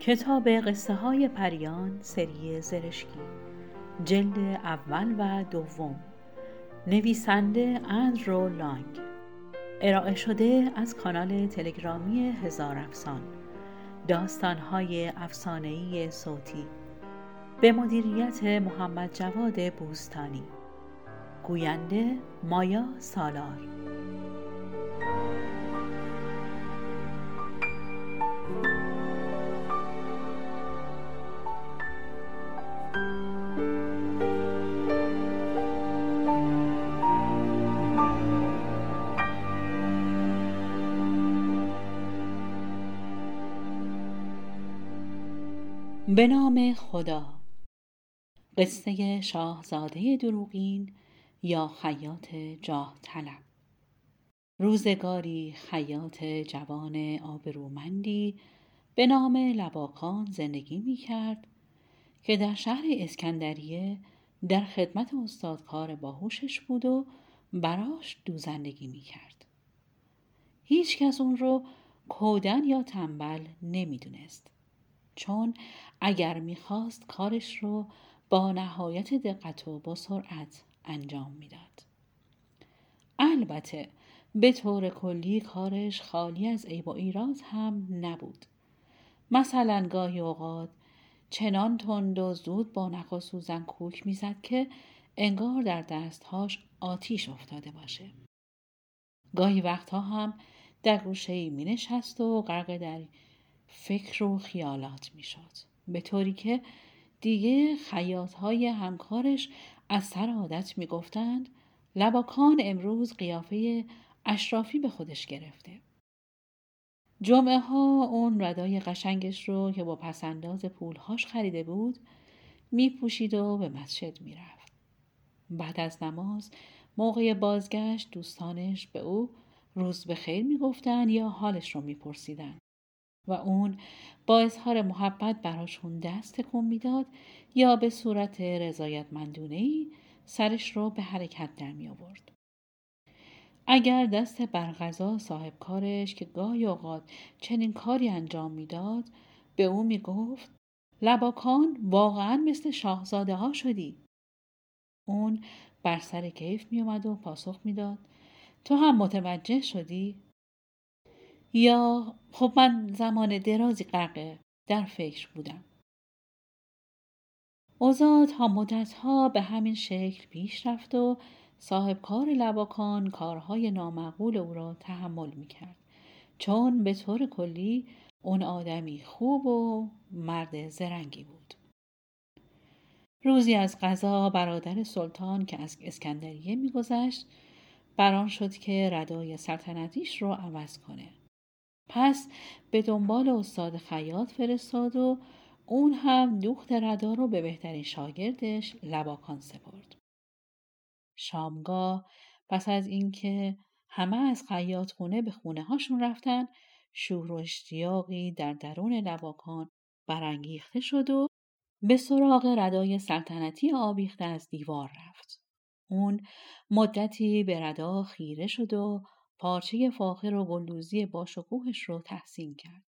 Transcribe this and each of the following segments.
کتاب قصه های پریان سری زرشکی. جلد اول و دوم. نویسنده اندرو لانگ. ارائه شده از کانال تلگرامی هزار افسان. داستانهای افسانه‌ای صوتی. به مدیریت محمد جواد بوستانی. گوینده مایا سالار. به نام خدا. قصه شاهزاده دروغین یا خیاط جاه طلب روزگاری خیاط جوان آبرومندی به نام لباکان زندگی می کرد که در شهر اسکندریه در خدمت استادکار باهوشش بود و براش دوزندگی می کرد. هیچ کس اون رو کودن یا تنبل نمی‌دونست. چون اگر می‌خواست کارش رو با نهایت دقت و با سرعت انجام می‌داد. البته به طور کلی کارش خالی از عیب و ایراد هم نبود. مثلا گاهی اوقات چنان تند و زود با و سوزن کوک می‌زد که انگار در دستهاش آتیش افتاده باشه. گاهی وقتها هم در گوشه ای می نشست و غرق در فکر و خیالات می شد. به طوری که دیگه خیاط های همکارش از سر عادت می گفتند لباکان امروز قیافه اشرافی به خودش گرفته. جمعه ها اون ردای قشنگش رو که با پسنداز پولهاش خریده بود می پوشید و به مسجد می رفت. بعد از نماز موقع بازگشت دوستانش به او روز به خیر می گفتن یا حالش رو می پرسیدن. و اون با اظهار محبت براشون دست تکون می‌داد یا به صورت رضایتمندونه ای سرش رو به حرکت در می آورد. اگر دست برغذا صاحب کارش که گاهی اوقات چنین کاری انجام می‌داد به او می گفت لباکان واقعا مثل شاهزاده ها شدی. اون بر سر کیف می اومد و پاسخ می‌داد تو هم متوجه شدی؟ یا خب من زمان درازی غرق در فکر بودم. اوضاع تا مدتها به همین شکل پیش رفت و صاحب کار لباکان کارهای نامعقول او را تحمل می کرد. چون به طور کلی اون آدمی خوب و مرد زرنگی بود. روزی از غذا برادر سلطان که از اسکندریه میگذشت بران شد که ردای سلطنتیش رو عوض کنه. پس به دنبال استاد خیاط فرستاد و اون هم دوخت ردا رو به بهترین شاگردش لباکان سپرد. شامگاه پس از اینکه همه از خیاط خونه به خونه هاشون رفتن شور و اشتیاقی در درون لباکان برانگیخته شد و به سراغ ردای سلطنتی آبیخته از دیوار رفت. اون مدتی به ردا خیره شد و پارچه فاخر و گلدوزی باشکوهش رو تحسین کرد.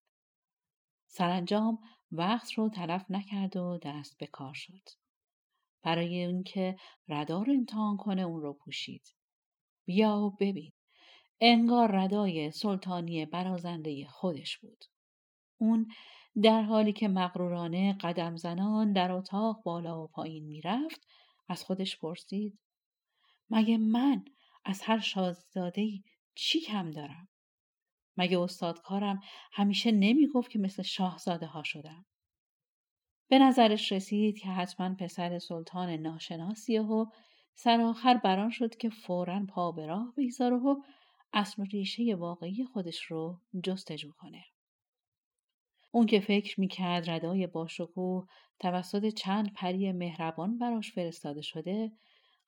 سرانجام وقت رو تلف نکرد و دست به کار شد. برای اینکه ردار امتحان کنه اون رو پوشید. بیا و ببین. انگار ردای سلطانی برازنده خودش بود. اون در حالی که مغرورانه قدم زنان در اتاق بالا و پایین می‌رفت از خودش پرسید مگه من از هر شاهزادهای چی کم دارم؟ مگه استادکارم همیشه نمی‌گفت که مثل شاهزاده ها شدم؟ به نظرش رسید که حتما پسر سلطان ناشناسیه و سرآخر بران شد که فورا پا به راه بگذاره و اصل ریشه واقعی خودش رو جستجو کنه. اون که فکر می‌کرد ردای باشکوه توسط چند پری مهربان براش فرستاده شده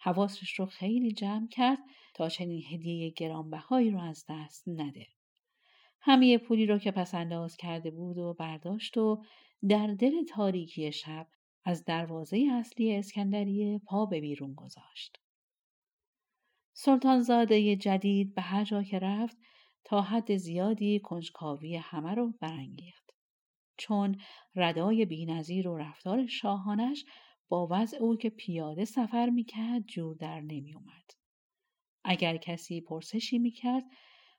حواسش رو خیلی جمع کرد تا چنین هدیه گرانبهایی رو از دست نده. همه پولی رو که پس انداز کرده بود و برداشت و در دل تاریکی شب از دروازه اصلی اسکندریه پا به بیرون گذاشت. سلطانزاده جدید به هر جا که رفت تا حد زیادی کنجکاوی همه رو برانگیخت. چون ردای بینظیر و رفتار شاهانش با وضع او که پیاده سفر می‌کرد جور در نمیومد. اگر کسی پرسشی می‌کرد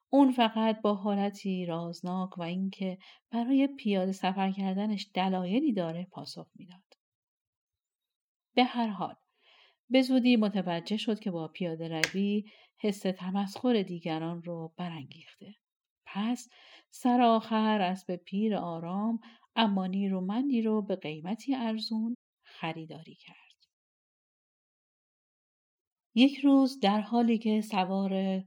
اون فقط با حالتی رازناک و اینکه برای پیاده سفر کردنش دلایلی داره پاسخ می‌داد. به هر حال به زودی متوجه شد که با پیاده روی حس تمسخر دیگران رو برانگیخته. پس سر آخر اسب پیر آرام اما نیرومندی رو به قیمتی ارزون خریداری کرد. یک روز در حالی که سوار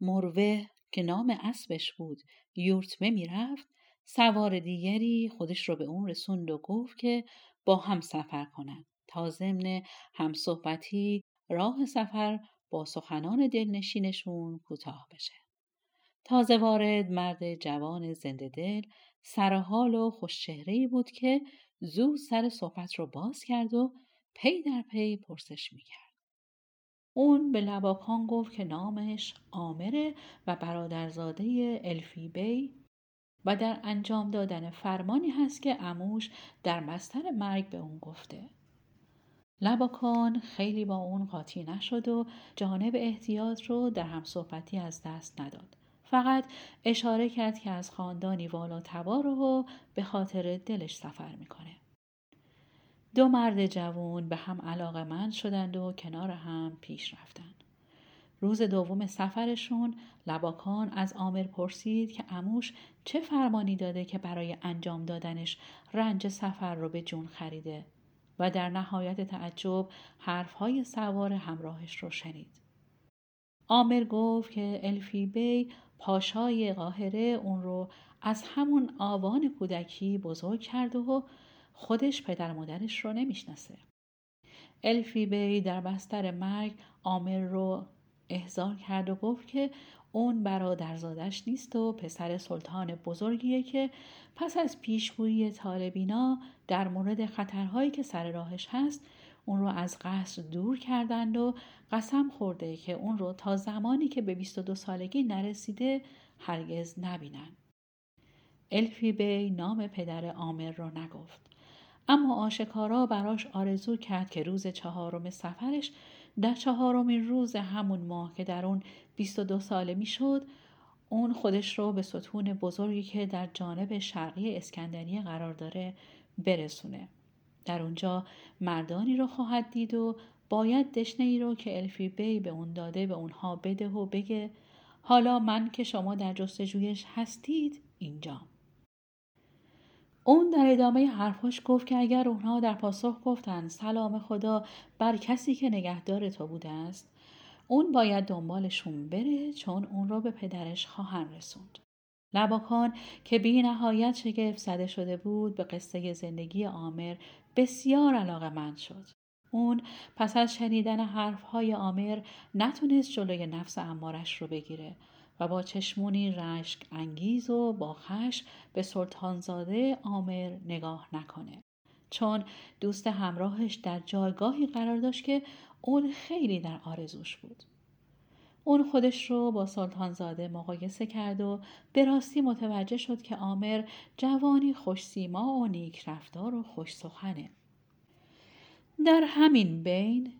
مروه که نام اسبش بود یورتمه می‌رفت سوار دیگری خودش رو به اون رسوند و گفت که با هم سفر کنند تا ضمن همصحبتی راه سفر با سخنان دلنشینشون کوتاه بشه تازه وارد مرد جوان زنده دل سرحال و خوشچهره بود که زود سر صحبت رو باز کرد و پی در پی پرسش می‌کرد اون به لباکان گفت که نامش آمره و برادرزاده الفی بی و در انجام دادن فرمانی هست که اموش در مستر مرگ به اون گفته. لباکان خیلی با اون قاطی نشد و جانب احتیاط رو در هم صحبتی از دست نداد. فقط اشاره کرد که از خاندانی والا تبار و به خاطر دلش سفر می‌کنه. دو مرد جوان به هم علاقه من شدند و کنار هم پیش رفتند. روز دوم سفرشون لباکان از آمر پرسید که اموش چه فرمانی داده که برای انجام دادنش رنج سفر رو به جون خریده و در نهایت تعجب حرفهای سوار همراهش رو شنید. آمر گفت که الفی بی پاشای قاهره اون رو از همون آوان کودکی بزرگ کرد و خودش پدر مادرش رو نمی‌شناسه. الفی بی در بستر مرگ آمر رو احضار کرد و گفت که اون برادرزادش نیست و پسر سلطان بزرگیه که پس از پیشگویی طالبینا در مورد خطرهایی که سر راهش هست اون رو از قصر دور کردند و قسم خورده که اون رو تا زمانی که به 22 سالگی نرسیده هرگز نبینن. الفی بی نام پدر آمر رو نگفت. اما آشکارا براش آرزو کرد که روز چهارم سفرش در چهارمین روز همون ماه که در اون 22 ساله می‌شد اون خودش رو به ستون بزرگی که در جانب شرقی اسکندریه قرار داره برسونه. در اونجا مردانی رو خواهد دید و باید دشنه ای رو که الفی بی به اون داده به اونها بده و بگه حالا من که شما در جستجویش هستید اینجام. اون در ادامه حرفاش گفت که اگر اونها در پاسخ گفتن سلام خدا بر کسی که نگهدار تو بوده است اون باید دنبالشون بره چون اون را به پدرش خواهن رسوند. لباکان که بی نهایت شگفت زده شده بود به قصه زندگی آمر بسیار علاقه من شد. اون پس از شنیدن حرفهای آمر نتونست جلوی نفس امارش رو بگیره و با چشمونی رشک انگیز و با خش به سلطانزاده آمر نگاه نکنه. چون دوست همراهش در جایگاهی قرار داشت که اون خیلی در آرزوش بود. اون خودش رو با سلطانزاده مقایسه کرد و به راستی متوجه شد که آمر جوانی خوش سیما و نیک رفتار و خوش سخنه. در همین بین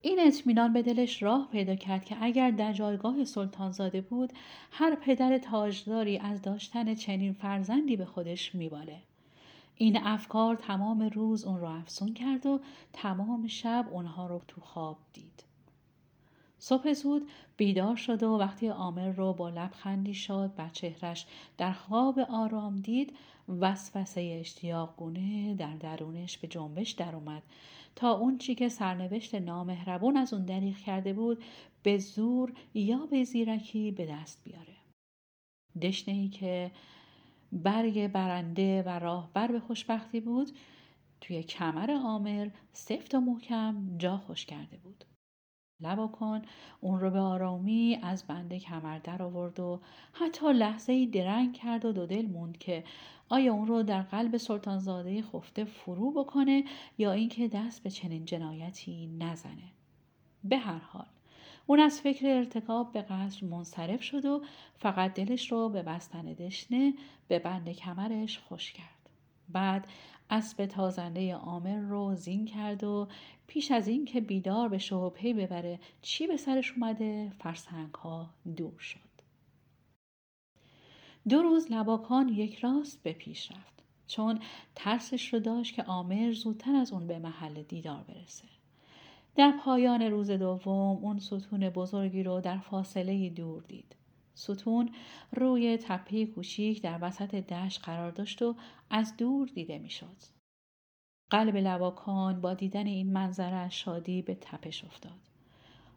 این اطمینان به دلش راه پیدا کرد که اگر در جایگاه سلطانزاده بود هر پدر تاجداری از داشتن چنین فرزندی به خودش میباله. این افکار تمام روز اون را افسون کرد و تمام شب اونها رو تو خواب دید. صبح زود بیدار شد و وقتی آمر رو با لبخندی شاد بر چهرش در خواب آرام دید وسوسه اشتیاق گونه در درونش به جنبش در اومد تا اون چی که سرنوشت نامهربون از اون دریغ کرده بود به زور یا به زیرکی به دست بیاره. دشنه ای که برگ برنده و راهبر به خوشبختی بود توی کمر آمر سفت و محکم جا خوش کرده بود. لباکان اون رو به آرامی از بنده کمر در آورد و حتی لحظه ای درنگ کرد و دو دل موند که آیا اون رو در قلب سلطانزاده خفته فرو بکنه یا اینکه دست به چنین جنایتی نزنه به هر حال اون از فکر ارتکاب به قصر منصرف شد و فقط دلش رو به بستن دشنه به بند کمرش خوش کرد. بعد اسب تازنده آمر رو زین کرد و پیش از این که بیدار به شبهی ببره چی به سرش اومده فرسنگ ها دور شد. دو روز لباکان یک راست به پیش رفت چون ترسش رو داشت که آمر زودتر از اون به محل دیدار برسه. در پایان روز دوم اون ستون بزرگی رو در فاصله دور دید. ستون روی تپه کوچیک در وسط دشت قرار داشت و از دور دیده می‌شد. قلب لواکان با دیدن این منظره شادی به تپش افتاد.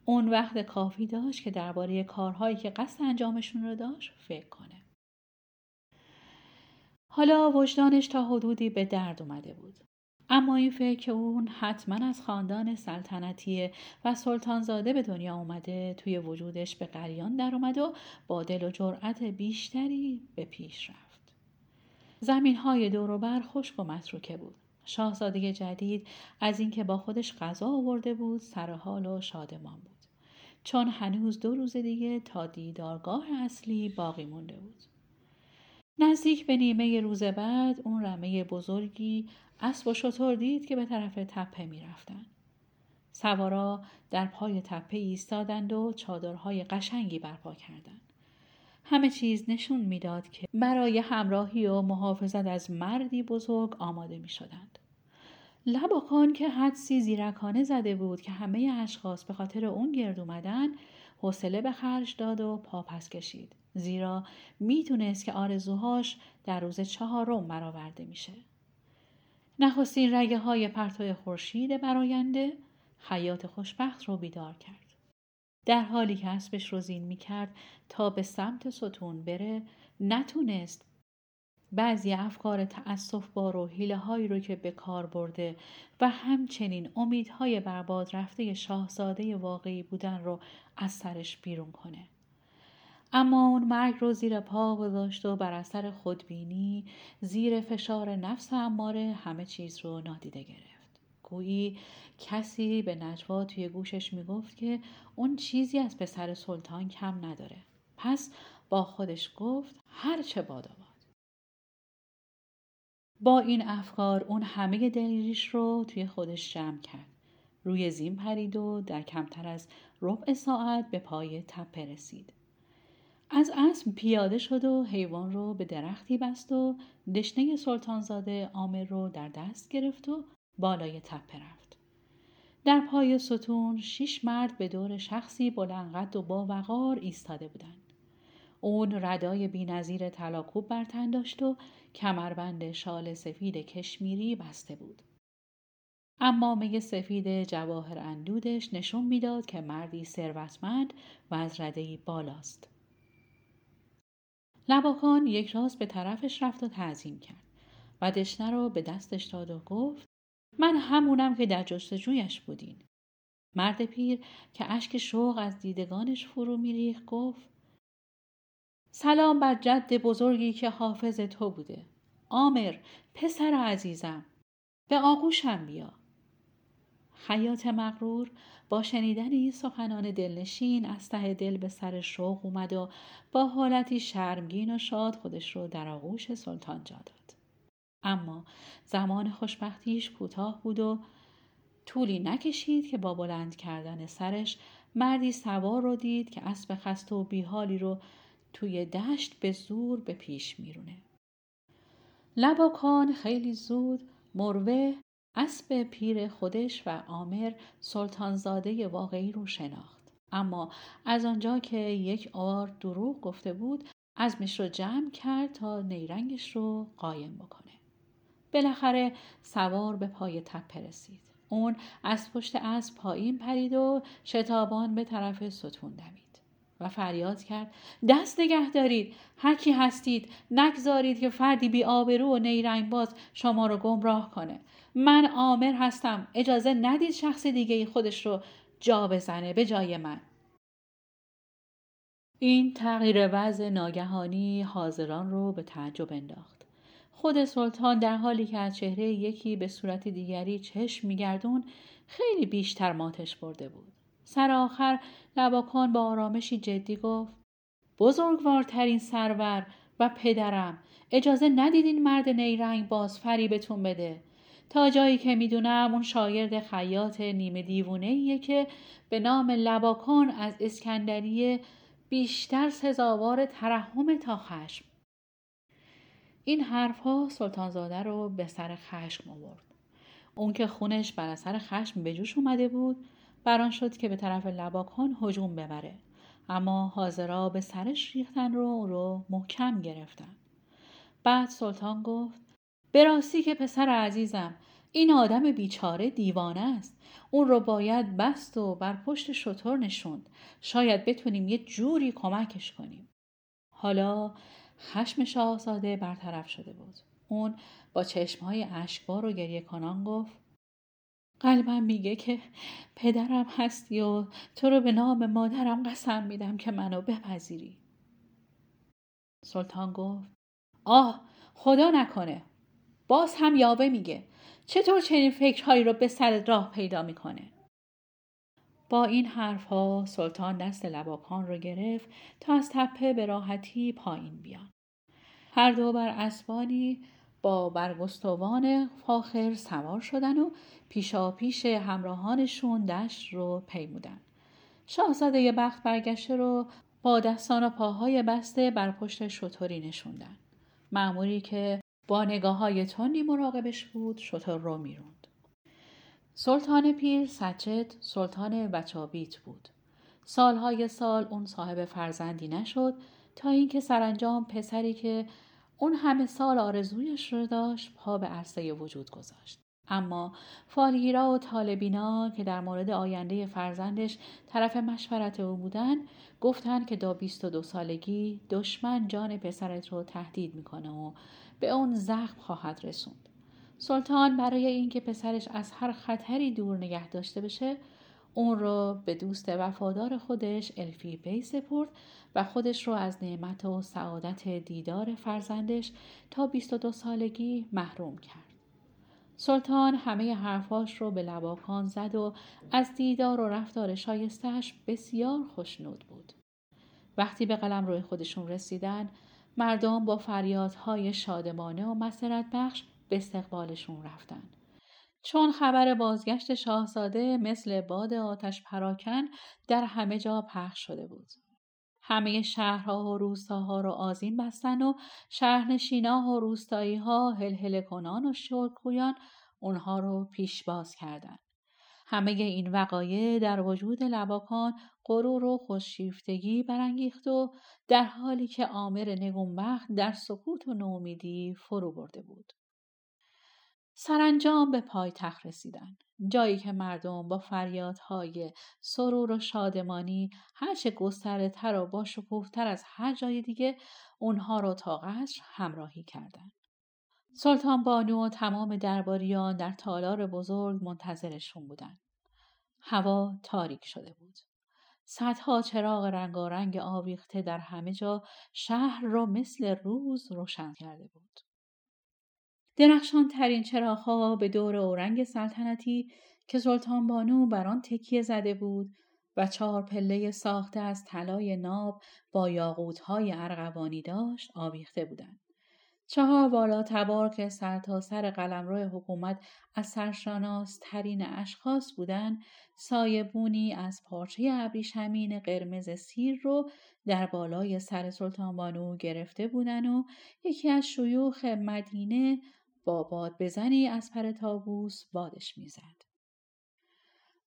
اون وقت کافی داشت که درباره کارهایی که قصد انجامشون رو داشت فکر کنه. حالا وجدانش تا حدودی به درد اومده بود. اما این فکر که اون حتما از خاندان سلطنتی و سلطانزاده به دنیا اومده توی وجودش به قریان در اومد و با دل و جرأت بیشتری به پیش رفت. زمین های دوروبر خشک و متروکه بود. شاهزاده جدید از اینکه با خودش غذا آورده بود سر حال و شادمان بود. چون هنوز دو روز دیگه تا دیدارگاه اصلی باقی مونده بود. نزدیک به نیمه روز بعد اون رمه بزرگی اسب و شطور دید که به طرف تپه می رفتن. سوارا در پای تپه ایستادند و چادرهای قشنگی برپا کردند. همه چیز نشون می‌داد که برای همراهی و محافظت از مردی بزرگ آماده می شدند. لباکان که حدسی زیرکانه زده بود که همه اشخاص به خاطر اون گرد اومدن حوصله به خرج داد و پاپس کشید زیرا می‌تونست که آرزوهاش در روز چهارم برآورده میشه نخستین رگه های پرتو خورشید براینده حیات خوشبخت رو بیدار کرد در حالی که اسبش رو زین می‌کرد تا به سمت ستون بره نتونست بعضی افکار تأصف بار و هایی رو که به کار برده و همچنین امیدهای برباد رفته شاهزاده واقعی بودن رو از سرش بیرون کنه. اما اون مرگ رو زیر پا گذاشت و بر اثر خودبینی زیر فشار نفس اماره همه چیز رو نادیده گرفت. گویی کسی به نجوا توی گوشش می‌گفت که اون چیزی از پسر سلطان کم نداره. پس با خودش گفت هر چه بادا با این افکار اون همه دلیریش رو توی خودش جمع کرد. روی زین پرید و در کمتر از ربع ساعت به پای تپه رسید. از اسب پیاده شد و حیوان رو به درختی بست و دشنه سلطانزاده آمر رو در دست گرفت و بالای تپه رفت. در پای ستون شش مرد به دور شخصی بلندقد و با وقار ایستاده بودند. اون ردای بینظیر تلاکوب بر تن داشت و کمربند شال سفید کشمیری بسته بود. اما می سفید جواهر اندودش نشون می‌داد که مردی ثروتمند و از ردهی بالاست. لباکان یک راست به طرفش رفت و تعظیم کرد و دشنه رو به دستش داد و گفت من همونم که در جستجویش بودین. مرد پیر که اشک شوق از دیدگانش فرو میریخت گفت سلام بر جد بزرگی که حافظ تو بوده. آمر پسر عزیزم. به آغوشم بیا. حیات مغرور با شنیدن این سخنان دلنشین از ته دل به سر شوق اومد و با حالتی شرمگین و شاد خودش رو در آغوش سلطان جا داد اما زمان خوشبختیش کوتاه بود و طولی نکشید که با بلند کردن سرش مردی سوار رو دید که اسب خسته و بیحالی رو توی دشت به زور به پیش میرونه. لباکان خیلی زود مروه اسب پیر خودش و آمر سلطانزاده واقعی رو شناخت. اما از آنجا که یک آر دروغ گفته بود ازمش رو جمع کرد تا نیرنگش رو قایم بکنه. بالاخره سوار به پای تپه رسید. اون از پشت اسب پایین پرید و شتابان به طرف ستون دمید. و فریاد کرد. دست نگه دارید. هر کی هستید نگذارید که فردی بی آبرو و نیرنگ باز شما رو گمراه کنه. من آمر هستم. اجازه ندید شخص دیگه خودش رو جا بزنه به جای من. این تغییر وضع ناگهانی حاضران رو به تعجب انداخت. خود سلطان در حالی که از چهره یکی به صورت دیگری چشم میگردون خیلی بیشتر ماتش برده بود. سر آخر لباکان با آرامشی جدی گفت بزرگوارترین سرور و پدرم اجازه ندیدین مرد نیرنگ باز فریبتون بده. تا جایی که می‌دونم اون شاگرد خیاط نیمه دیوونه ایه که به نام لباکان از اسکندریه بیشتر سزاوار ترحم تا خشم. این حرفها سلطانزاده رو به سر خشم آورد. اون که خونش بر اثر خشم به جوش اومده بود بران شد که به طرف لباکان هجوم ببره. اما حاضرا به سرش ریختن رو رو محکم گرفتن. بعد سلطان گفت به راستی که پسر عزیزم این آدم بیچاره دیوانه است. اون رو باید بست و بر پشت شطور نشوند. شاید بتونیم یه جوری کمکش کنیم. حالا خشم شاهزاده برطرف شده بود. اون با چشمهای اشکبار و گریه کنان گفت قلبم میگه که پدرم هستی و تو رو به نام مادرم قسم میدم که منو بپذیری. سلطان گفت آه خدا نکنه. باز هم یاوه میگه چطور چنین فکرهایی رو به سر راه پیدا می‌کنه؟ با این حرفها سلطان دست لباکان رو گرفت تا از تپه به راحتی پایین بیان هر دو بر اسبانی با برگستوان فاخر سوار شدن و پیشا پیش همراهانشون دشت رو پیمودن. شاهزاده بخت برگشته رو با دستان و پاهای بسته بر پشت شطوری نشوندن. معموری که با نگاه های تندی مراقبش بود شطور رو می‌روند. سلطان پیر سجد سلطان بچابیت بود. سالهای سال اون صاحب فرزندی نشد تا اینکه سرانجام پسری که اون همه سال آرزویش رو داشت پا به عرصه وجود گذاشت. اما فالگیرا و طالبینا که در مورد آینده فرزندش طرف مشورت او بودن گفتن که دا 22 سالگی دشمن جان پسرت رو تهدید می‌کنه و به اون زخم خواهد رسوند. سلطان برای اینکه پسرش از هر خطری دور نگه داشته بشه اون رو به دوست وفادار خودش الفی بی سپرد و خودش رو از نعمت و سعادت دیدار فرزندش تا 22 سالگی محروم کرد. سلطان همه حرفاش رو به لباکان زد و از دیدار و رفتار شایستش بسیار خوشنود بود. وقتی به قلم روی خودشون رسیدن مردم با فریادهای شادمانه و مسرت بخش به استقبالشون رفتن. چون خبر بازگشت شاهزاده مثل باد آتش پراکن در همه جا پخش شده بود. همه شهرها و روستاها رو آزین بستن و شهرنشینا و روستایی ها هل کنان و شرکویان اونها رو پیش باز کردن. همه این وقایع در وجود لباکان غرور و خوششیفتگی برانگیخت و در حالی که آمر نگونبخت در سکوت و نومیدی فرو برده بود. سرانجام به پایتخت رسیدن جایی که مردم با فریادهای سرور و شادمانی هرچه گسترده تر و با شکوفتر از هر جای دیگه اونها رو تا قصر همراهی کردند. سلطان بانو و تمام درباریان در تالار بزرگ منتظرشون بودند. هوا تاریک شده بود. صدها چراغ رنگارنگ آویخته در همه جا شهر را مثل روز روشن کرده بود. درخشان ترین چراغها به دور اورنگ سلطنتی که سلطان بانو بر آن تکیه زده بود و چهار پله ساخته از طلای ناب با یاقوتهای ارغوانی داشت آویخته بودند. چهار بالا تبار که سرتاسر سر قلمرو حکومت از سرشاناس ترین اشخاص بودند سایبونی از پارچه ابریشمین قرمز سیر رو در بالای سر سلطان بانو گرفته بودن و یکی از شیوخ مدینه با باد بزنی از پر تابوس بادش می‌زد.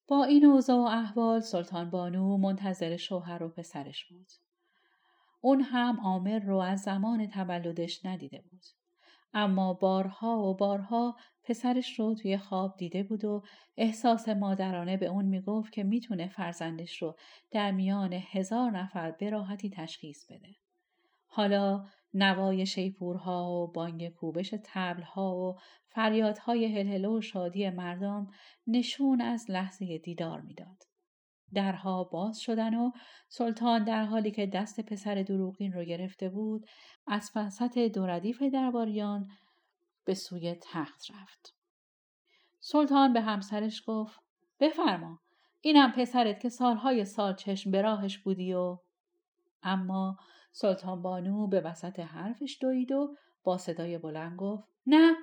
با این اوضاع و احوال سلطان بانو منتظر شوهر و پسرش بود. اون هم عامر رو از زمان تولدش ندیده بود. اما بارها و بارها پسرش رو توی خواب دیده بود و احساس مادرانه به اون می‌گفت که می‌تونه فرزندش رو در میان هزار نفر به راحتی تشخیص بده. حالا نوای شیپورها و بانگ کوبش تبلها و فریادهای هلهله و شادی مردم نشون از لحظه دیدار می‌داد. درها باز شدن و سلطان در حالی که دست پسر دروغین رو گرفته بود از وسط دو ردیف درباریان به سوی تخت رفت. سلطان به همسرش گفت بفرما اینم پسرت که سالهای سال چشم به راهش بودی و اما سلطان بانو به وسط حرفش دوید و با صدای بلند گفت نه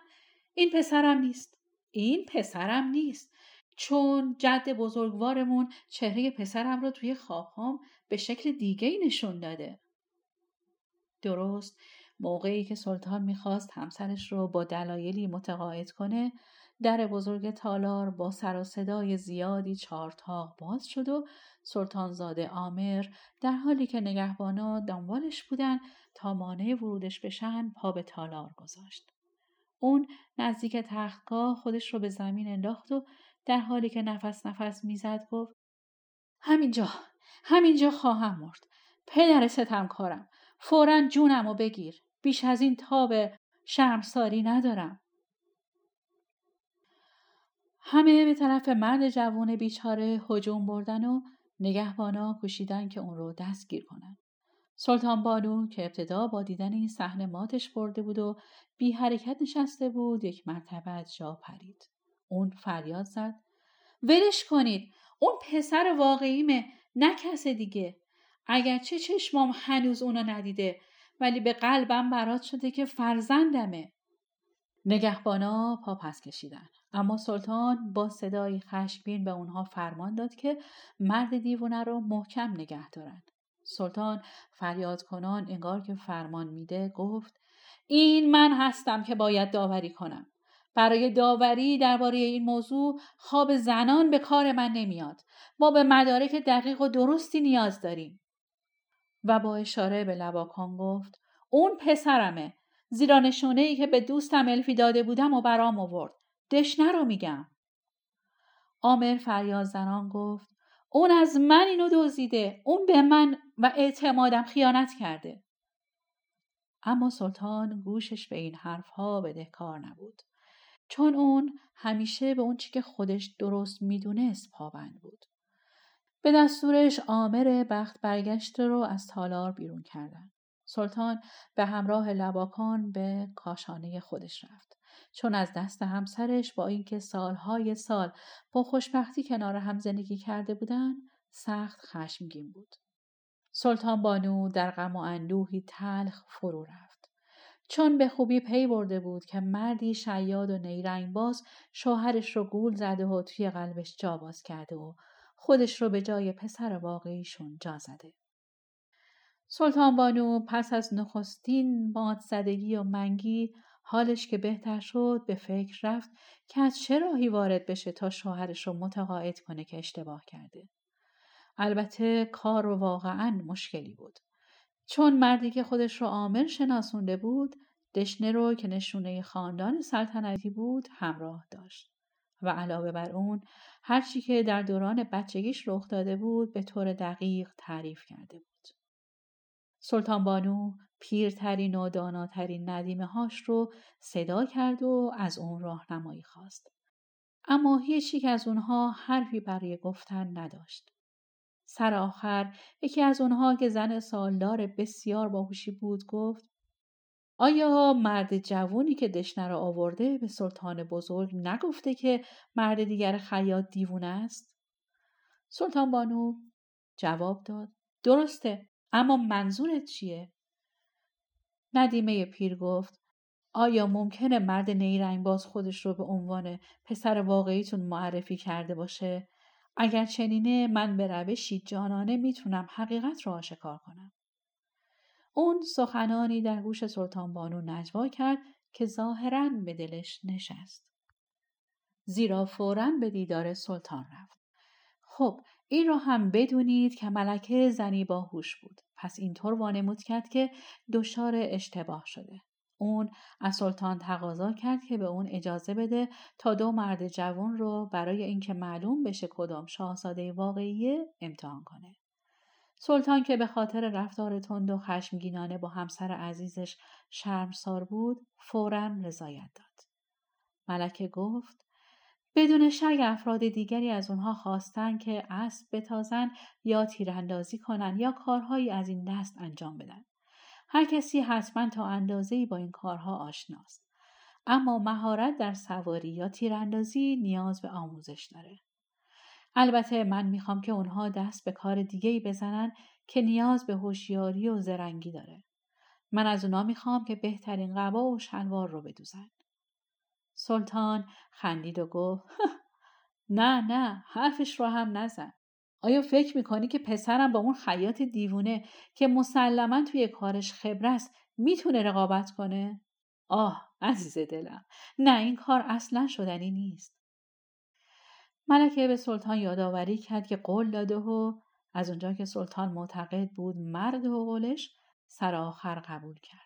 این پسرم نیست. این پسرم نیست. چون جد بزرگوارمون چهره پسرم رو توی خوابهام به شکل دیگه ای نشون داده. درست. موقعی که سلطان می‌خواست همسرش رو با دلایلی متقاعد کنه در بزرگ تالار با سر و صدای زیادی چارتاق باز شد و سلطانزاده آمر در حالی که نگهبانا دنبالش بودن تا مانع ورودش بشن پا به تالار گذاشت. اون نزدیک تختگاه خودش رو به زمین انداخت و در حالی که نفس نفس می‌زد گفت همینجا همینجا خواهم مرد. پدر ستمکارم فورا جونم و بگیر. بیش از این تاب شرمساری ندارم. همه به طرف مرد جوان بیچاره هجوم بردن و نگهبانا کوشیدن که اون رو دستگیر کنن. سلطان بانو که ابتدا با دیدن این صحنه ماتش برده بود و بی حرکت نشسته بود یک مرتبه از جا پرید. اون فریاد زد. ولش کنید! اون پسر واقعیمه نه کس دیگه. اگرچه چشمام هنوز اونو ندیده ولی به قلبم برات شده که فرزندمه. نگهبانا پا پس کشیدن. اما سلطان با صدای خشمگین به اونها فرمان داد که مرد دیوونه رو محکم نگه دارن. سلطان فریاد کنان انگار که فرمان میده گفت این من هستم که باید داوری کنم. برای داوری درباره این موضوع خواب زنان به کار من نمیاد. ما به مدارک دقیق و درستی نیاز داریم. و با اشاره به لباکان گفت اون پسرمه. زیرا نشونه ای که به دوستم الفی داده بودم و برام آورد. دشنه رو میگم آمر فریاد زنان گفت اون از من اینو دزدیده اون به من و اعتمادم خیانت کرده اما سلطان گوشش به این حرفها بدهکار نبود چون اون همیشه به اون چی که خودش درست می‌دونست پابند بود. به دستورش آمر بخت برگشت رو از تالار بیرون کردن. سلطان به همراه لباکان به کاشانه خودش رفت. چون از دست همسرش با اینکه سالهای سال با خوشبختی کنار هم زندگی کرده بودن سخت خشمگین بود. سلطان بانو در غم و اندوهی تلخ فرو رفت. چون به خوبی پی برده بود که مردی شیاد و نیرنگ باز شوهرش رو گول زده و توی قلبش جا باز کرده و خودش رو به جای پسر واقعیشون جا زده. سلطان بانو پس از نخستین مات زدگی و منگی حالش که بهتر شد به فکر رفت که از چه راهی وارد بشه تا شوهرش رو متقاعد کنه که اشتباه کرده. البته کار رو واقعا مشکلی بود. چون مردی که خودش رو عامل شناسونده بود دشنه رو که نشونه خاندان سلطنتی بود همراه داشت و علاوه بر اون هرچی که در دوران بچگیش رخ داده بود به طور دقیق تعریف کرده بود. سلطان بانو پیرترین و داناترین ندیمه هاش رو صدا کرد و از اون راهنمایی خواست. اما هیچ یک از اونها حرفی برای گفتن نداشت. سر آخر یکی از اونها که زن سالدار بسیار باهوشی بود گفت آیا مرد جوونی که دشنه را آورده به سلطان بزرگ نگفته که مرد دیگر خیاط دیوونه است؟ سلطان بانو جواب داد درسته اما منظورت چیه؟ ندیمه پیر گفت آیا ممکنه مرد نیرنگ باز خودش رو به عنوان پسر واقعیتون معرفی کرده باشه اگر چنینه من به روشی جانانه می‌تونم حقیقت را آشکار کنم. اون سخنانی در گوش سلطان بانو نجوا کرد که ظاهرا به دلش نشست. زیرا فورا به دیدار سلطان رفت. خب این را هم بدونید که ملکه زنی باهوش بود. پس اینطور وانمود کرد که دچار اشتباه شده. اون از سلطان تقاضا کرد که به اون اجازه بده تا دو مرد جوان رو برای اینکه معلوم بشه کدام شاهزاده واقعیه امتحان کنه. سلطان که به خاطر رفتار تند و خشمگینانه با همسر عزیزش شرمسار بود فورا رضایت داد. ملکه گفت بدون شک افراد دیگری از اونها خواستن که اسب بتازن یا تیراندازی کنن یا کارهایی از این دست انجام بدن. هر کسی حتما تا اندازه با این کارها آشناست. اما مهارت در سواری یا تیراندازی نیاز به آموزش داره. البته من می‌خوام که اونها دست به کار دیگه ای بزنن که نیاز به هوشیاری و زرنگی داره. من از اونا می‌خوام که بهترین قبا و شلوار رو بدوزن. سلطان خندید و گفت نه نه حرفش رو هم نزن. آیا فکر می‌کنی که پسرم با اون خیاط دیوونه که مسلما توی کارش خبره است می‌تونه رقابت کنه؟ آه عزیز دلم نه این کار اصلا شدنی نیست. ملکه به سلطان یادآوری کرد که قول داده و از اونجا که سلطان معتقد بود مرد و قولش سر آخر قبول کرد.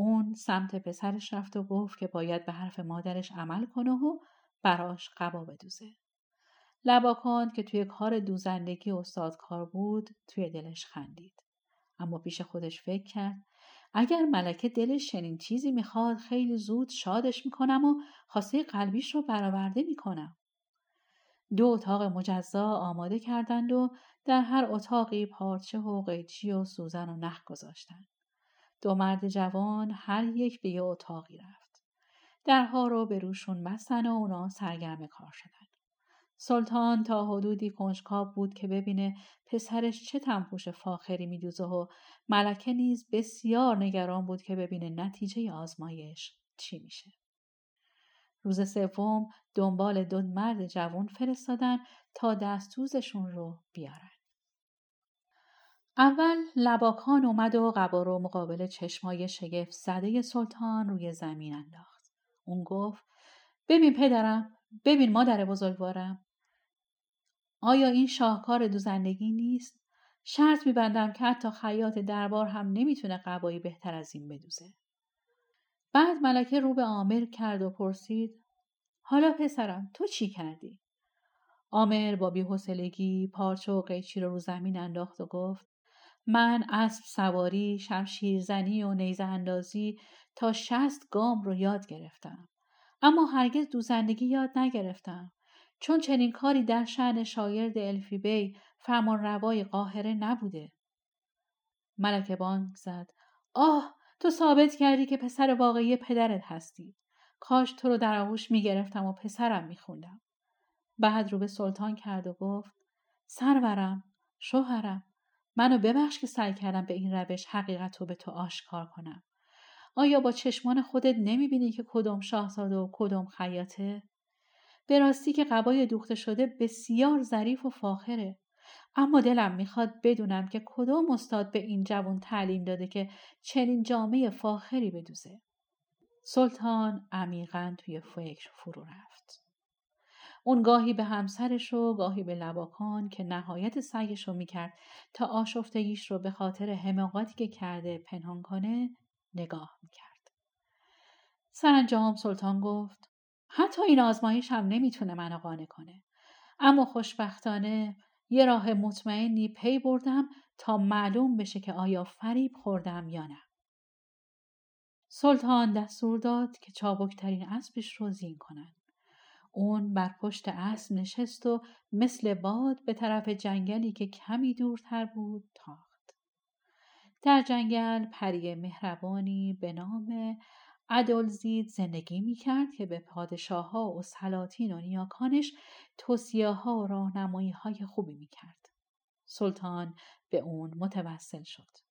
اون سمت پسرش رفت و گفت که باید به حرف مادرش عمل کنه و براش قبا بدوزه. لباکان که توی کار دوزندگی استادکار بود توی دلش خندید. اما پیش خودش فکر کرد اگر ملکه دلش چنین چیزی می‌خواد خیلی زود شادش می‌کنم و خواسته قلبیش رو برآورده می‌کنم. دو اتاق مجزا آماده کردند و در هر اتاقی پارچه و قیچی و سوزن و نخ گذاشتند. دو مرد جوان هر یک به یه اتاقی رفت. درها رو به روشون بستن و اونا سرگرم کار شدن. سلطان تا حدودی کنجکاو بود که ببینه پسرش چه تنپوش فاخری میدوزه و ملکه نیز بسیار نگران بود که ببینه نتیجه آزمایش چی میشه. روز سوم دنبال دو مرد جوان فرستادن تا دستوزشون رو بیارن. اول لباکان اومد و قبا رو مقابل چشمای شگفت زده سلطان روی زمین انداخت. اون گفت ببین پدرم ببین مادر بزرگوارم آیا این شاهکار دوزندگی نیست؟ شرط میبندم که حتی خیاط دربار هم نمی‌تونه قبایی بهتر از این بدوزه. بعد ملکه رو به عامر کرد و پرسید حالا پسرم تو چی کردی؟ عامر با بیحسلگی پارچه و قیچی رو رو زمین انداخت و گفت من اسب سواری، شمشیر زنی و نیزه اندازی تا شست گام رو یاد گرفتم. اما هرگز دوزندگی یاد نگرفتم. چون چنین کاری در شعن شاگرد الفی بی فرمان روای قاهره نبوده. ملکه بانک زد. آه تو ثابت کردی که پسر واقعی پدرت هستی. کاش تو رو در آغوش می‌گرفتم و پسرم میخوندم. بعد رو به سلطان کرد و گفت سرورم شوهرم منو ببخش که سعی کردم به این روش حقیقت رو به تو آشکار کنم. آیا با چشمان خودت نمی‌بینی که کدوم شاهزاده و کدوم خیاته؟ به راستی که قبای دوخته شده بسیار ظریف و فاخره. اما دلم می‌خواد بدونم که کدوم استاد به این جوان تعلیم داده که چنین جامعه فاخری بدوزه. سلطان عمیقا توی فکر فرو رفت. اون گاهی به همسرش و گاهی به لباکان که نهایت سعیش رو می‌کرد تا آشفتگیش رو به خاطر حماقاتی که کرده پنهان کنه نگاه می‌کرد. سرانجام سلطان گفت حتی این آزمایش هم نمی‌تونه منو قانع کنه. اما خوشبختانه یه راه مطمئنی پی بردم تا معلوم بشه که آیا فریب خوردم یا نه. سلطان دستور داد که چابکترین اسبش رو زین کنند. اون بر پشت اسب نشست و مثل باد به طرف جنگلی که کمی دورتر بود تاخت. در جنگل پری مهربانی به نام عدالزید زندگی می کرد که به پادشاه ها و سلاطین و نیاکانش توصیه ها و راهنمایی های خوبی می کرد. سلطان به اون متوسل شد.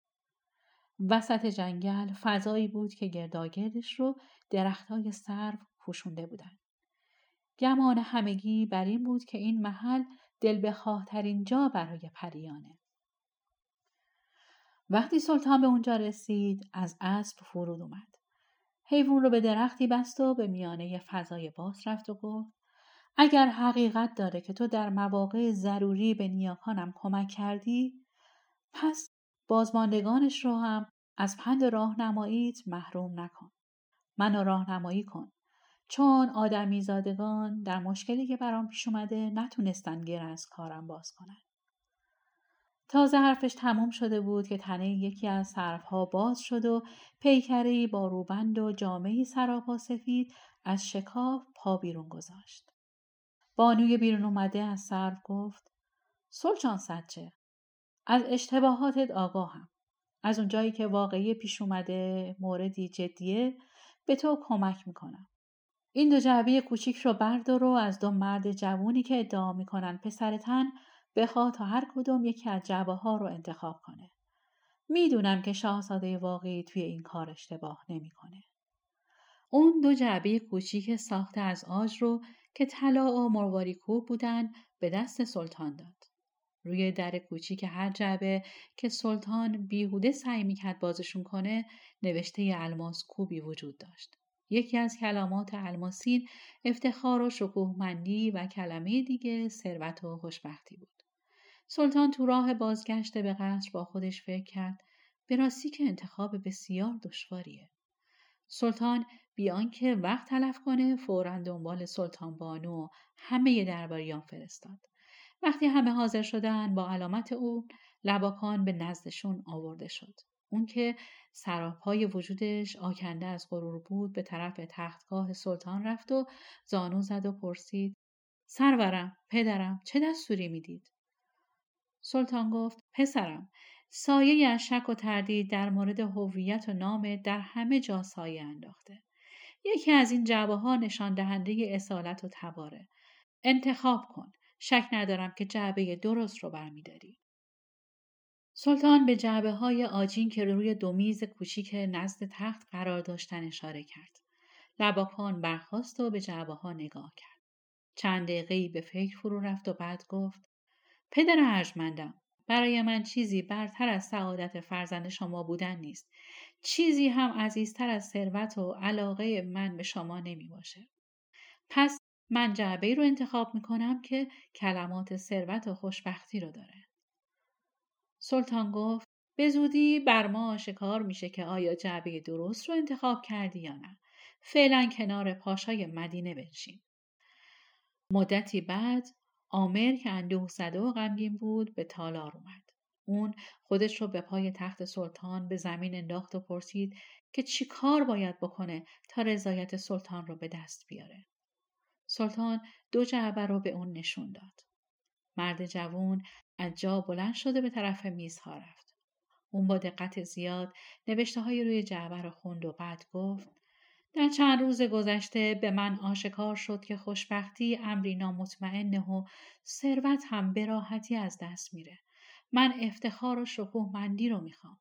وسط جنگل فضایی بود که گرداگردش رو درختای سرو پوشونده بودند. گمان همگی بر این بود که این محل دل جا برای پریانه. وقتی سلطان به اونجا رسید از اسب فرود اومد. حیوان رو به درختی بست و به میانه فضای باز رفت و گفت اگر حقیقت داره که تو در مواقع ضروری به نیاکانم کمک کردی پس بازماندگانش رو هم از پند راهنماییت محروم نکن منو راهنمایی کن چون آدمی زادگان در مشکلی که برام پیش اومده نتونستن گره از کارم باز کنن تازه حرفش تمام شده بود که تنه یکی از صرفها باز شد و پیکری با روبند و جامعه سراپا سفید از شکاف پا بیرون گذاشت. بانوی بیرون اومده از صرف گفت سلطان سچه از اشتباهاتت آگاهم. از اونجایی که واقعی پیش اومده موردی جدیه به تو کمک می‌کنم. این دو جعبه کوچیک رو بردار و از دو مرد جوونی که ادعا می‌کنن پسرتن بخوا تا هر کدوم یکی از جعبه ها رو انتخاب کنه. می‌دونم که شاهزاده واقعی توی این کار اشتباه نمی‌کنه. اون دو جعبه کوچیک ساخته از آج رو که طلا و مرواری کوب بودن به دست سلطان داد. روی در کوچیک هر جعبه که سلطان بیهوده سعی می‌کرد بازشون کنه نوشته الماس کوبی وجود داشت. یکی از کلمات الماسین افتخار و شکوهمندی و کلمه دیگه ثروت و خوشبختی بود. سلطان تو راه بازگشت به قصر با خودش فکر کرد به راستی که انتخاب بسیار دشواریه. سلطان بیان که وقت تلف کنه فورا دنبال سلطان بانو همه درباریان فرستاد. وقتی همه حاضر شدن با علامت او لباکان به نزدشون آورده شد. اون که سراپای وجودش آکنده از غرور بود به طرف تختگاه سلطان رفت و زانو زد و پرسید سرورم پدرم چه دستوری می‌دید؟ سلطان گفت پسرم سایه شک و تردید در مورد هویت و نام در همه جا سایه انداخته. یکی از این جعبه ها نشان دهنده اصالت و تباره. انتخاب کن. شک ندارم که جعبه درست رو برمیداری. سلطان به جعبه های آجین که روی دو میز کوچیک نزد تخت قرار داشتن اشاره کرد. لباکان برخواست و به جعبه ها نگاه کرد. چند دقیقه به فکر فرو رفت و بعد گفت پدر ارجمندم برای من چیزی برتر از سعادت فرزند شما بودن نیست. چیزی هم عزیزتر از ثروت و علاقه من به شما نمی باشه. پس من جعبه رو انتخاب می کنم که کلمات ثروت و خوشبختی رو داره. سلطان گفت به زودی بر ما آشکار میشه که آیا جعبه درست رو انتخاب کردی یا نه. فعلا کنار پاشای مدینه بنشین. مدتی بعد آمر که اندوه زده و غمگین بود به تالار اومد. اون خودش رو به پای تخت سلطان به زمین انداخت و پرسید که چی کار باید بکنه تا رضایت سلطان رو به دست بیاره. سلطان دو جعبه رو به اون نشون داد. مرد جوون از جا بلند شده به طرف میزها رفت. اون با دقت زیاد نوشته های روی جعبه رو خوند و بعد گفت در چند روز گذشته به من آشکار شد که خوشبختی امری نامطمئنه و ثروت هم به راحتی از دست میره. من افتخار و شکوهمندی رو می‌خوام.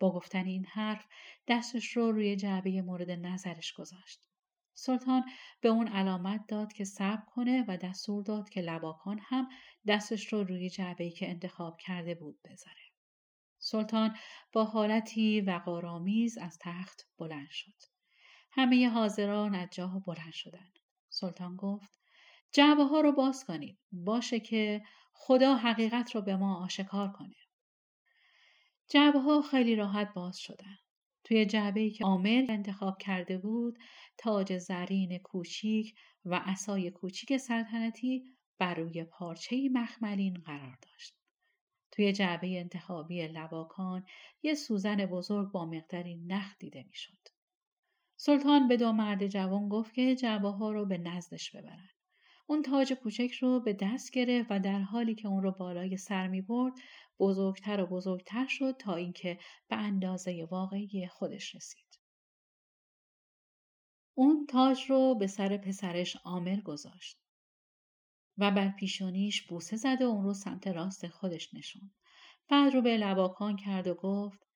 با گفتن این حرف دستش رو روی جعبه مورد نظرش گذاشت. سلطان به اون علامت داد که صبر کنه و دستور داد که لباکان هم دستش رو روی جعبه‌ای که انتخاب کرده بود بذاره. سلطان با حالتی وقارآمیز از تخت بلند شد. همه حاضران از جا بلند شدند. سلطان گفت جعبه ها رو باز کنید. باشه که خدا حقیقت رو به ما آشکار کنه. جعبه ها خیلی راحت باز شدن. توی جعبه‌ای که عامل انتخاب کرده بود تاج زرین کوچیک و عصای کوچیک سلطنتی بر روی پارچه مخملین قرار داشت. توی جعبه انتخابی لباکان یه سوزن بزرگ با مقداری نخ دیده می‌شد. سلطان به دو مرد جوان گفت که جعبه ها رو به نزدش ببرن. اون تاج کوچک رو به دست گرفت و در حالی که اون رو بالای سر می برد بزرگتر و بزرگتر شد تا اینکه به اندازه واقعی خودش رسید. اون تاج رو به سر پسرش عامر گذاشت و بر پیشونیش بوسه زد و اون رو سمت راست خودش نشون. بعد رو به لباکان کرد و گفت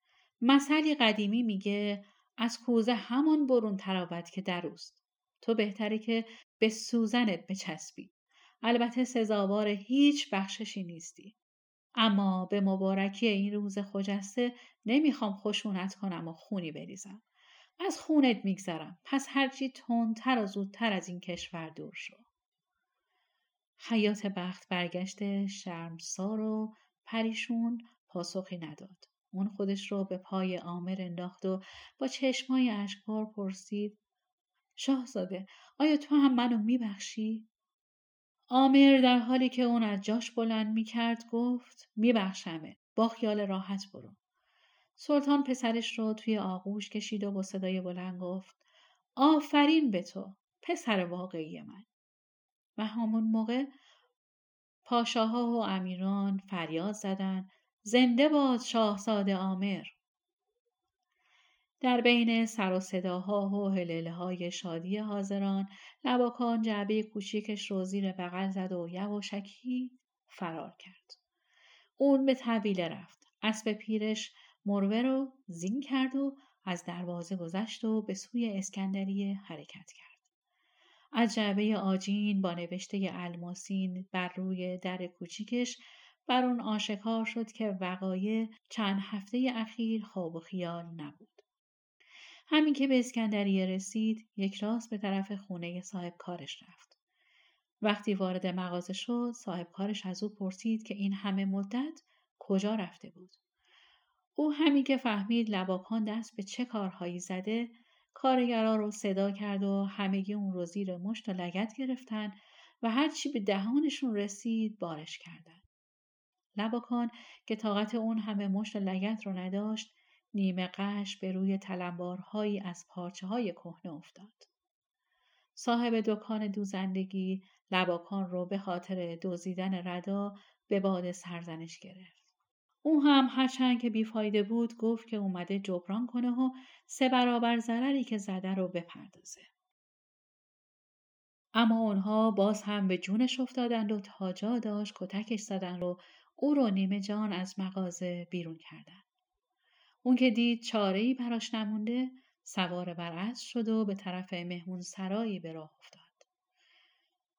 مسئلی قدیمی میگه از کوزه همان برون تراوت که در اوست. تو بهتری که به سوزنت بچسبی. البته سزاوار هیچ بخششی نیستی. اما به مبارکی این روز خجسته نمی‌خوام خشونت کنم و خونی بریزم. از خونت میگذرم. پس هرچی تندتر و زودتر از این کشور دور شو. حیات بخت برگشته شرمسار و پریشون پاسخی نداد. اون خودش رو به پای آمر انداخت و با چشمای اشکبار پرسید شاهزاده آیا تو هم منو میبخشی؟ آمر در حالی که اون از جاش بلند می‌کرد گفت میبخشمه با خیال راحت برو. سلطان پسرش رو توی آغوش کشید و با صدای بلند گفت آفرین به تو پسر واقعی من. و همون موقع پاشاها و امیران فریاد زدن زنده باد شاهزاده آمر در بین سر و صداها و هلله های شادی حاضران لباکان جعبه کوچیکش رو زیر بغل زد و یواشکی فرار کرد. اون به طویله رفت. اسب پیرش مروه رو زین کرد و از دروازه گذشت و به سوی اسکندریه حرکت کرد. از جعبه آجین با نوشته الماسین بر روی در کوچیکش بر اون آشکار شد که وقایع چند هفته اخیر خواب و خیال نبود. همین که به اسکندریه رسید یک راست به طرف خونه صاحب کارش رفت. وقتی وارد مغازه شد صاحب کارش از او پرسید که این همه مدت کجا رفته بود. او همین که فهمید لباکان دست به چه کارهایی زده کارگرا رو صدا کرد و همگی اون رو زیر مشت و لگت گرفتن و هرچی به دهانشون رسید بارش کردن. لباکان که طاقت اون همه مشت و لگت رو نداشت نیمه قش به روی تلمبارهایی از پارچه های کهنه افتاد. صاحب دکان دوزندگی لباکان رو به خاطر دزدیدن ردا به باد سرزنش گرفت. او هم هرچند که بیفایده بود گفت که اومده جبران کنه و سه برابر ضرری که زده رو بپردازه. اما اونها باز هم به جونش افتادند و تا جا داشت کتکش زدن و او رو نیمه جان از مغازه بیرون کردن. اون که دید چاره ای براش نمونده سوار بر اسب شد و به طرف مهمون سرایی به راه افتاد.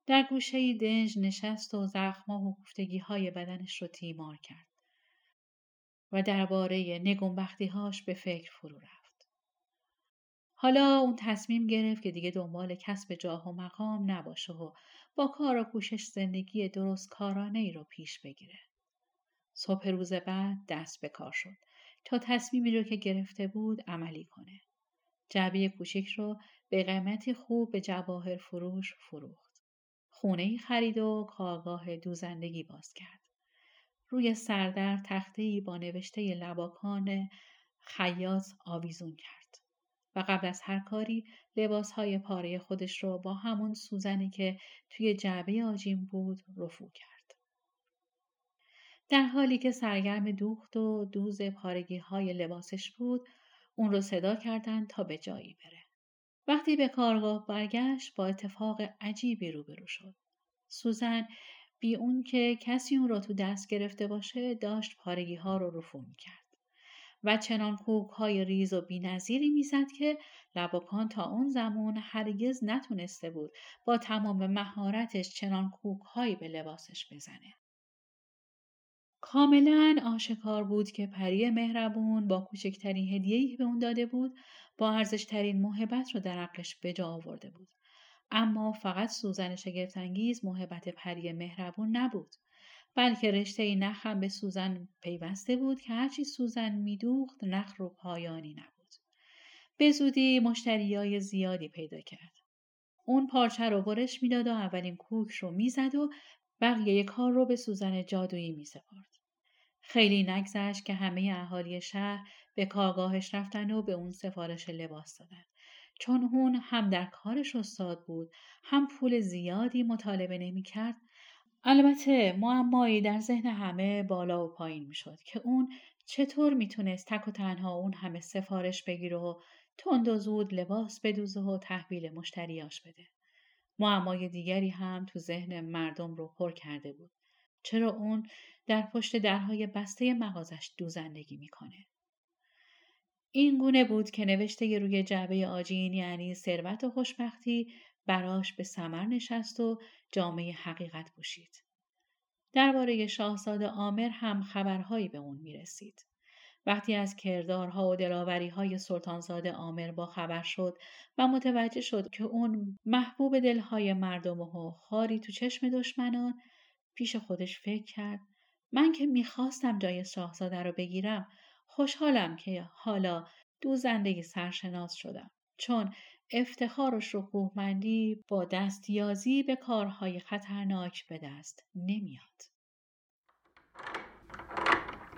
در گوشه دنج نشست و زخما و گفتگی بدنش رو تیمار کرد. و درباره هاش به فکر فرو رفت. حالا اون تصمیم گرفت که دیگه دنبال کسب جاه و مقام نباشه و با کار و کوشش زندگی درست کارانه ای رو پیش بگیره. صبح روز بعد دست به کار شد تا تصمیمی رو که گرفته بود عملی کنه. جعبه کوچک رو به قیمتی خوب به جواهر فروش فروخت. خونه ای خرید و کارگاه دوزندگی باز کرد. روی سردر تخته با نوشته لباکان خیاط آویزون کرد و قبل از هر کاری لباس های پاره خودش رو با همون سوزنی که توی جعبه آجین بود رفو کرد. در حالی که سرگرم دوخت و دوز پارگی های لباسش بود اون رو صدا کردن تا به جایی بره. وقتی به کارگاه برگشت با اتفاق عجیبی روبرو شد. سوزن بی اون که کسی اون را تو دست گرفته باشه داشت پارگی ها رو رفو کرد و چنان کوک های ریز و بینظیری می‌زد که لباکان تا اون زمان هرگز نتونسته بود با تمام مهارتش چنان کوک هایی به لباسش بزنه. کاملا آشکار بود که پری مهربون با کوچکترین هدیه‌ای به اون داده بود با ارزشترین محبت رو در عقلش به جا آورده بود. اما فقط سوزن شگفتانگیز محبت پری مهربون نبود بلکه رشته نخ هم به سوزن پیوسته بود که هرچی سوزن میدوخت نخ رو پایانی نبود به زودی مشتریای زیادی پیدا کرد اون پارچه رو برش می‌داد و اولین کوک رو می‌زد و بقیه کار رو به سوزن جادویی میسپرد خیلی نگذشت که همه اهالی شهر به کارگاهش رفتن و به اون سفارش لباس دادن. چون اون هم در کارش استاد بود هم پول زیادی مطالبه نمی کرد. البته معمایی در ذهن همه بالا و پایین می شد که اون چطور می‌تونست تک و تنها اون همه سفارش بگیره و تند و زود لباس بدوزه و تحویل مشتریاش بده. معمای دیگری هم تو ذهن مردم رو پر کرده بود. چرا اون در پشت درهای بسته مغازش دوزندگی می‌کنه؟ این گونه بود که نوشته روی جعبه آجین یعنی ثروت و خوشبختی براش به سمر نشست و جامعه حقیقت پوشید. درباره شاهزاده آمر هم خبرهایی به اون می رسید. وقتی از کردارها و دلاوری های سلطانزاده آمر با خبر شد و متوجه شد که اون محبوب دلهای مردم و خاری تو چشم دشمنان پیش خودش فکر کرد من که می‌خواستم جای شاهزاده رو بگیرم خوشحالم که حالا دو زندگی سرشناس شدم چون افتخار و شکوهمندی با دستیازی به کارهای خطرناک به دست نمیاد.